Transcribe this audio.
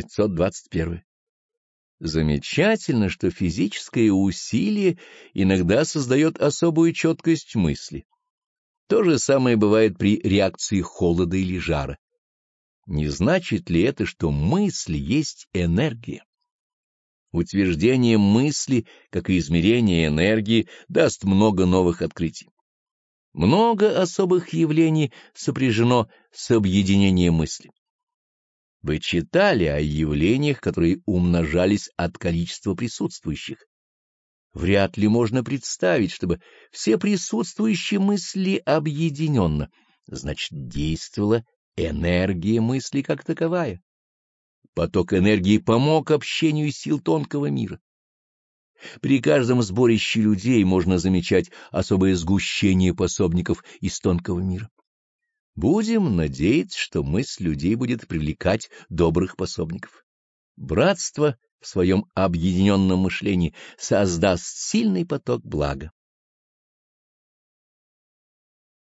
521. Замечательно, что физическое усилие иногда создает особую четкость мысли. То же самое бывает при реакции холода или жара. Не значит ли это, что мысль есть энергия? Утверждение мысли, как и измерение энергии, даст много новых открытий. Много особых явлений сопряжено с объединением мысли. Вы читали о явлениях, которые умножались от количества присутствующих. Вряд ли можно представить, чтобы все присутствующие мысли объединенно, значит, действовала энергия мысли как таковая. Поток энергии помог общению сил тонкого мира. При каждом сборище людей можно замечать особое сгущение пособников из тонкого мира. Будем надеяться, что мысль людей будет привлекать добрых пособников. Братство в своем объединенном мышлении создаст сильный поток блага.